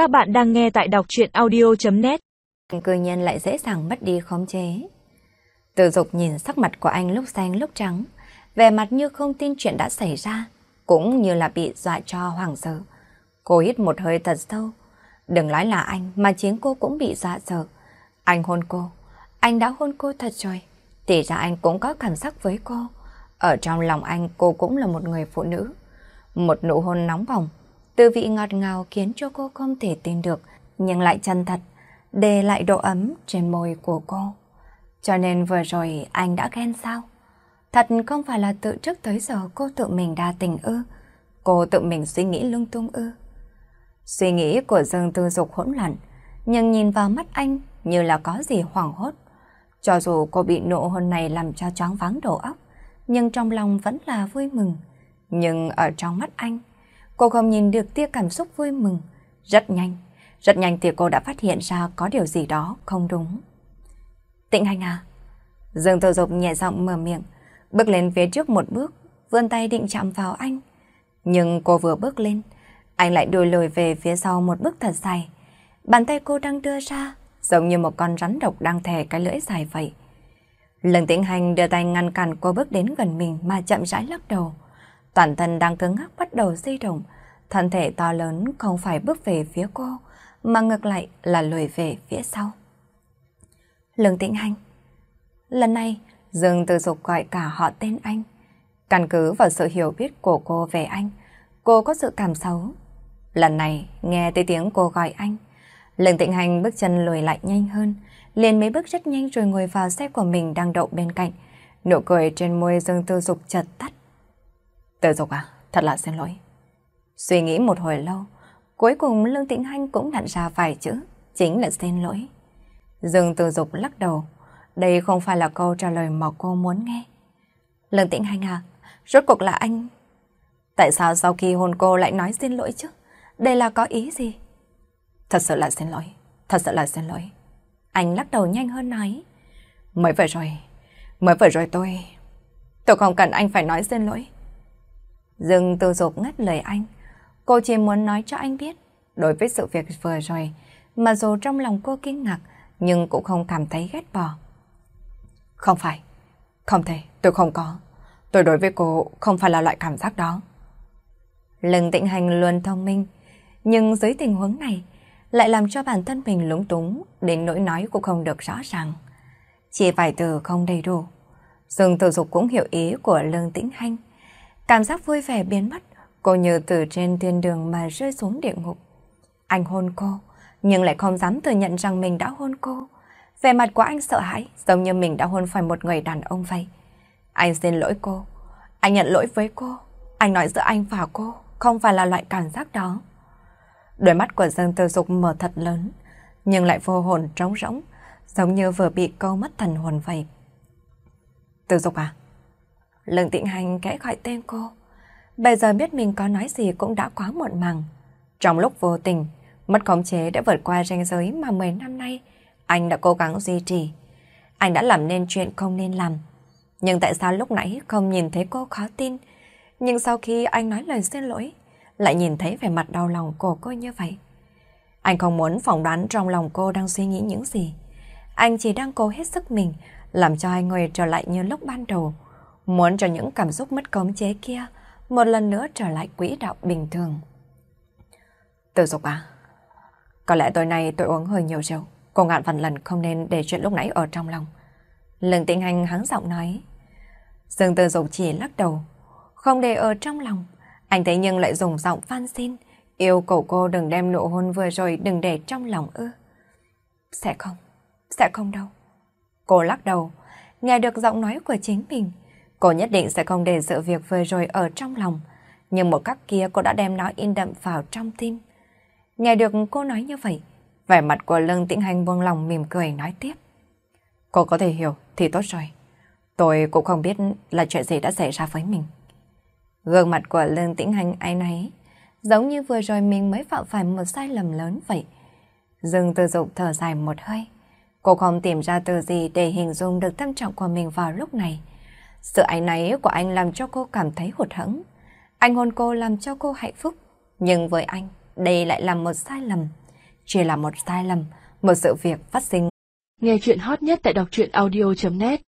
Các bạn đang nghe tại đọc chuyện audio.net Cư nhiên lại dễ dàng mất đi khống chế. Từ dục nhìn sắc mặt của anh lúc xanh lúc trắng, vẻ mặt như không tin chuyện đã xảy ra, cũng như là bị dọa cho hoàng sợ. Cô hít một hơi thật sâu. Đừng nói là anh mà chính cô cũng bị dọa sợ. Anh hôn cô, anh đã hôn cô thật rồi. Thì ra anh cũng có cảm giác với cô. Ở trong lòng anh cô cũng là một người phụ nữ. Một nụ hôn nóng bỏng, từ vị ngọt ngào khiến cho cô không thể tin được, nhưng lại chân thật, để lại độ ấm trên môi của cô. Cho nên vừa rồi anh đã ghen sao? Thật không phải là tự trước tới giờ cô tự mình đa tình ư. Cô tự mình suy nghĩ lung tung ư. Suy nghĩ của Dương Tư Dục hỗn loạn, nhưng nhìn vào mắt anh như là có gì hoảng hốt. Cho dù cô bị nụ hôn này làm cho choáng váng đầu óc, nhưng trong lòng vẫn là vui mừng. Nhưng ở trong mắt anh, cô không nhìn được tia cảm xúc vui mừng. Rất nhanh, rất nhanh thì cô đã phát hiện ra có điều gì đó không đúng. Tịnh hành à? Dương Tô Dục nhẹ giọng mở miệng, bước lên phía trước một bước, vươn tay định chạm vào anh. Nhưng cô vừa bước lên, anh lại đuổi lùi về phía sau một bước thật dài. Bàn tay cô đang đưa ra, giống như một con rắn độc đang thè cái lưỡi dài vậy. Lần tĩnh hành đưa tay ngăn cản cô bước đến gần mình mà chậm rãi lắc đầu. Toàn thân đang cứng ngắc bắt đầu di động, thân thể to lớn không phải bước về phía cô, mà ngược lại là lùi về phía sau. Lương Tĩnh Hành Lần này, Dương Tư Dục gọi cả họ tên anh. Căn cứ vào sự hiểu biết của cô về anh, cô có sự cảm xấu. Lần này, nghe tới tiếng cô gọi anh, Lương Tĩnh Hành bước chân lùi lại nhanh hơn, liền mấy bước rất nhanh rồi ngồi vào xe của mình đang đậu bên cạnh. Nụ cười trên môi Dương Tư Dục chợt tắt. Tư Dục à, thật là xin lỗi. Suy nghĩ một hồi lâu, cuối cùng Lương Tĩnh hanh cũng đặt ra vài chữ, chính là xin lỗi. Dương từ Dục lắc đầu, đây không phải là câu trả lời mà cô muốn nghe. Lương Tĩnh hanh à, rốt cuộc là anh... Tại sao sau khi hôn cô lại nói xin lỗi chứ? Đây là có ý gì? Thật sự là xin lỗi, thật sự là xin lỗi. Anh lắc đầu nhanh hơn nói. Mới vừa rồi, mới vừa rồi tôi... Tôi không cần anh phải nói xin lỗi. Dương Tư Dục ngắt lời anh. Cô chỉ muốn nói cho anh biết, đối với sự việc vừa rồi, mà dù trong lòng cô kinh ngạc, nhưng cũng không cảm thấy ghét bỏ. Không phải, không thể, tôi không có. Tôi đối với cô không phải là loại cảm giác đó. Lưng tịnh hành luôn thông minh, nhưng dưới tình huống này lại làm cho bản thân mình lúng túng đến nỗi nói cũng không được rõ ràng. Chỉ vài từ không đầy đủ. Dương Tử Dục cũng hiểu ý của Lương Tĩnh Hành. Cảm giác vui vẻ biến mất, cô như từ trên thiên đường mà rơi xuống địa ngục. Anh hôn cô, nhưng lại không dám thừa nhận rằng mình đã hôn cô. Vẻ mặt của anh sợ hãi, giống như mình đã hôn phải một người đàn ông vậy. Anh xin lỗi cô, anh nhận lỗi với cô, anh nói giữa anh và cô không phải là loại cảm giác đó. Đôi mắt của Dương Tư Dục mở thật lớn, nhưng lại vô hồn trống rỗng, giống như vừa bị câu mất thần hồn vậy. Tư Dục à? Lương Tịnh Hành kẽ gọi tên cô. Bây giờ biết mình có nói gì cũng đã quá muộn màng. Trong lúc vô tình, mất khống chế đã vượt qua ranh giới mà 10 năm nay anh đã cố gắng duy trì. Anh đã làm nên chuyện không nên làm. Nhưng tại sao lúc nãy không nhìn thấy cô khó tin? Nhưng sau khi anh nói lời xin lỗi, lại nhìn thấy vẻ mặt đau lòng của cô như vậy. Anh không muốn phỏng đoán trong lòng cô đang suy nghĩ những gì. Anh chỉ đang cố hết sức mình, làm cho hai người trở lại như lúc ban đầu. Muốn cho những cảm xúc mất khống chế kia một lần nữa trở lại quỹ đạo bình thường. Từ dục à, có lẽ tối nay tôi uống hơi nhiều rượu. Cô ngạn vạn lần không nên để chuyện lúc nãy ở trong lòng. Lương tĩnh hành hắng giọng nói. Dương Tư Dục chỉ lắc đầu, không để ở trong lòng. Anh thấy nhưng lại dùng giọng van xin, yêu cầu cô đừng đem nụ hôn vừa rồi đừng để trong lòng ư. Sẽ không, sẽ không đâu. Cô lắc đầu, nghe được giọng nói của chính mình. Cô nhất định sẽ không để sự việc vừa rồi ở trong lòng. Nhưng một cách kia cô đã đem nó in đậm vào trong tim. Nghe được cô nói như vậy, vẻ mặt của Lương Tĩnh Hành buông lòng mỉm cười nói tiếp. Cô có thể hiểu thì tốt rồi. Tôi cũng không biết là chuyện gì đã xảy ra với mình. Gương mặt của Lương Tĩnh Hành ai nấy, giống như vừa rồi mình mới phạm phải một sai lầm lớn vậy. Dương Tư Dục thở dài một hơi. Cô không tìm ra từ gì để hình dung được tâm trạng của mình vào lúc này. Sự ái náy của anh làm cho cô cảm thấy hụt hẫng. Anh hôn cô làm cho cô hạnh phúc. Nhưng với anh, đây lại là một sai lầm. chỉ là một sai lầm, một sự việc phát sinh. Nghe chuyện hot nhất tại đọc truyện audio.net